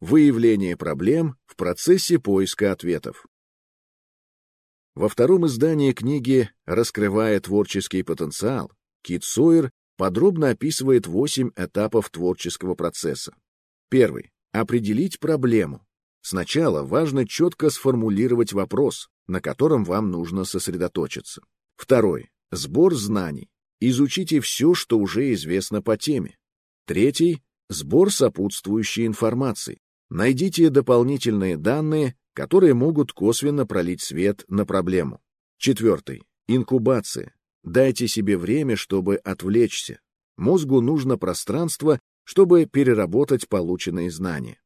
Выявление проблем в процессе поиска ответов. Во втором издании книги «Раскрывая творческий потенциал» Кит Сойер подробно описывает восемь этапов творческого процесса. Первый. Определить проблему. Сначала важно четко сформулировать вопрос, на котором вам нужно сосредоточиться. Второй. Сбор знаний. Изучите все, что уже известно по теме. Третий. Сбор сопутствующей информации. Найдите дополнительные данные, которые могут косвенно пролить свет на проблему. Четвертый. Инкубация. Дайте себе время, чтобы отвлечься. Мозгу нужно пространство, чтобы переработать полученные знания.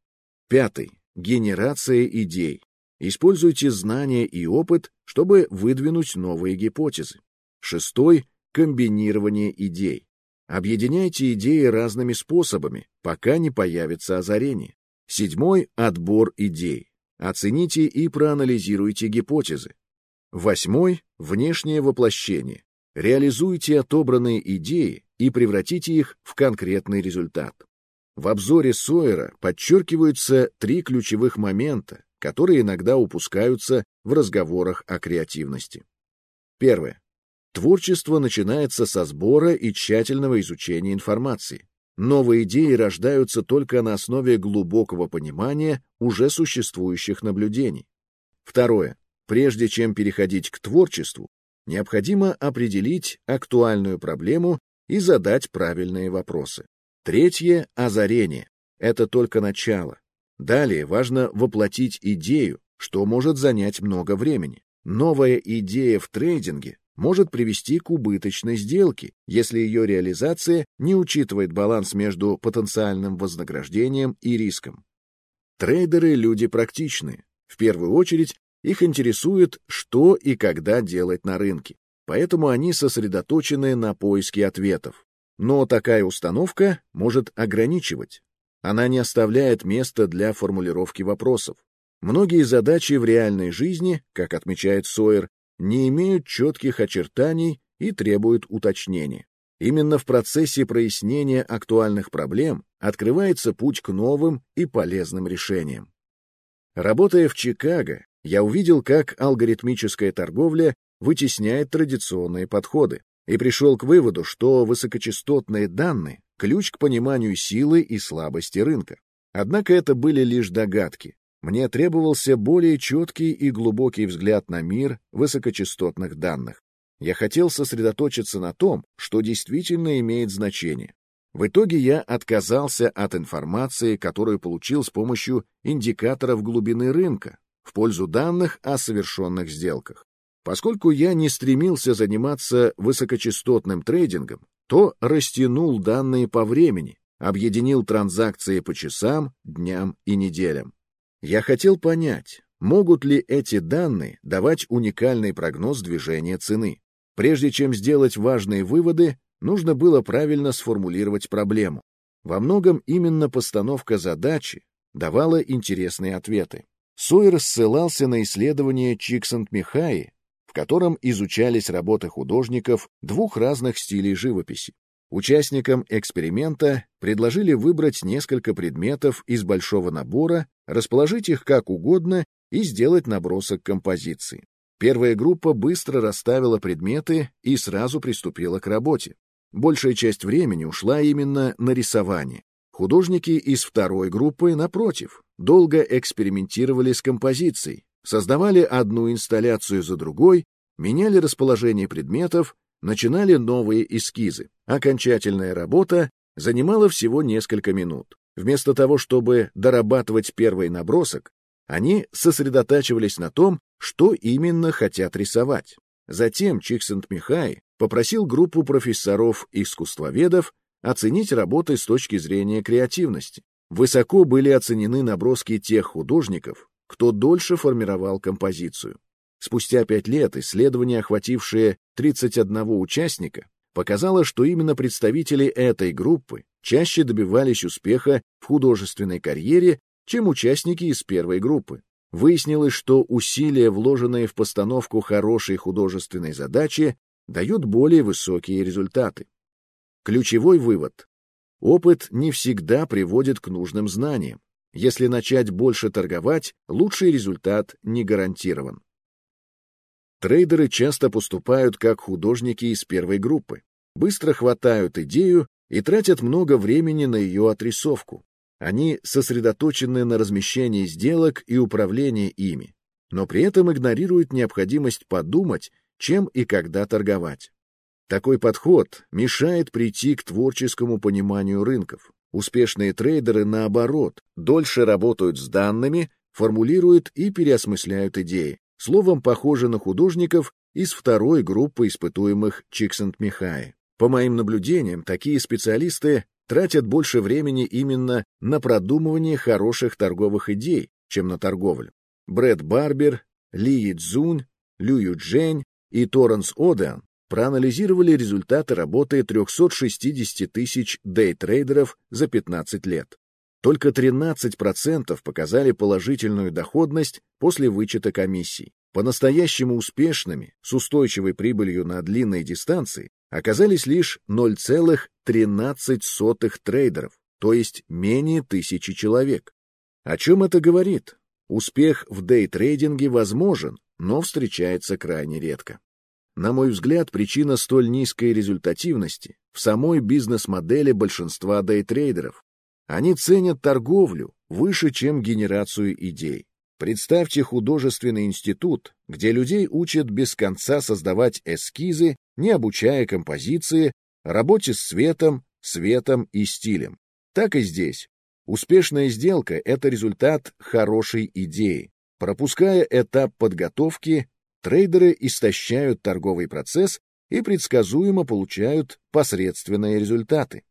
Пятый. Генерация идей. Используйте знания и опыт, чтобы выдвинуть новые гипотезы. Шестой — комбинирование идей. Объединяйте идеи разными способами, пока не появится озарение. Седьмой — отбор идей. Оцените и проанализируйте гипотезы. Восьмой — внешнее воплощение. Реализуйте отобранные идеи и превратите их в конкретный результат. В обзоре Сойера подчеркиваются три ключевых момента, которые иногда упускаются в разговорах о креативности. Первое. Творчество начинается со сбора и тщательного изучения информации. Новые идеи рождаются только на основе глубокого понимания уже существующих наблюдений. Второе. Прежде чем переходить к творчеству, необходимо определить актуальную проблему и задать правильные вопросы. Третье — озарение. Это только начало. Далее важно воплотить идею, что может занять много времени. Новая идея в трейдинге может привести к убыточной сделке, если ее реализация не учитывает баланс между потенциальным вознаграждением и риском. Трейдеры — люди практичные. В первую очередь их интересует, что и когда делать на рынке, поэтому они сосредоточены на поиске ответов. Но такая установка может ограничивать. Она не оставляет места для формулировки вопросов. Многие задачи в реальной жизни, как отмечает Сойер, не имеют четких очертаний и требуют уточнения. Именно в процессе прояснения актуальных проблем открывается путь к новым и полезным решениям. Работая в Чикаго, я увидел, как алгоритмическая торговля вытесняет традиционные подходы и пришел к выводу, что высокочастотные данные — ключ к пониманию силы и слабости рынка. Однако это были лишь догадки. Мне требовался более четкий и глубокий взгляд на мир высокочастотных данных. Я хотел сосредоточиться на том, что действительно имеет значение. В итоге я отказался от информации, которую получил с помощью индикаторов глубины рынка, в пользу данных о совершенных сделках. Поскольку я не стремился заниматься высокочастотным трейдингом, то растянул данные по времени, объединил транзакции по часам, дням и неделям. Я хотел понять, могут ли эти данные давать уникальный прогноз движения цены. Прежде чем сделать важные выводы, нужно было правильно сформулировать проблему. Во многом именно постановка задачи давала интересные ответы. Сойер ссылался на исследование Чиксент-Михаи котором изучались работы художников двух разных стилей живописи. Участникам эксперимента предложили выбрать несколько предметов из большого набора, расположить их как угодно и сделать набросок композиции. Первая группа быстро расставила предметы и сразу приступила к работе. Большая часть времени ушла именно на рисование. Художники из второй группы, напротив, долго экспериментировали с композицией, создавали одну инсталляцию за другой, меняли расположение предметов, начинали новые эскизы. Окончательная работа занимала всего несколько минут. Вместо того, чтобы дорабатывать первый набросок, они сосредотачивались на том, что именно хотят рисовать. Затем Чиксент-Михай попросил группу профессоров-искусствоведов оценить работы с точки зрения креативности. Высоко были оценены наброски тех художников, кто дольше формировал композицию. Спустя пять лет исследование, охватившее 31 участника, показало, что именно представители этой группы чаще добивались успеха в художественной карьере, чем участники из первой группы. Выяснилось, что усилия, вложенные в постановку хорошей художественной задачи, дают более высокие результаты. Ключевой вывод. Опыт не всегда приводит к нужным знаниям. Если начать больше торговать, лучший результат не гарантирован. Трейдеры часто поступают как художники из первой группы. Быстро хватают идею и тратят много времени на ее отрисовку. Они сосредоточены на размещении сделок и управлении ими, но при этом игнорируют необходимость подумать, чем и когда торговать. Такой подход мешает прийти к творческому пониманию рынков. Успешные трейдеры, наоборот, дольше работают с данными, формулируют и переосмысляют идеи. Словом, похожи на художников из второй группы испытуемых Чиксент-Михай. По моим наблюдениям, такие специалисты тратят больше времени именно на продумывание хороших торговых идей, чем на торговлю. Брэд Барбер, Ли Цзунь, Лю Юджень и Торренс Одеан проанализировали результаты работы 360 тысяч дейтрейдеров за 15 лет. Только 13% показали положительную доходность после вычета комиссий. По-настоящему успешными, с устойчивой прибылью на длинной дистанции, оказались лишь 0,13 трейдеров, то есть менее тысячи человек. О чем это говорит? Успех в дейтрейдинге возможен, но встречается крайне редко. На мой взгляд, причина столь низкой результативности в самой бизнес-модели большинства дейтрейдеров. Они ценят торговлю выше, чем генерацию идей. Представьте художественный институт, где людей учат без конца создавать эскизы, не обучая композиции, работе с цветом, светом и стилем. Так и здесь. Успешная сделка — это результат хорошей идеи. Пропуская этап подготовки, трейдеры истощают торговый процесс и предсказуемо получают посредственные результаты.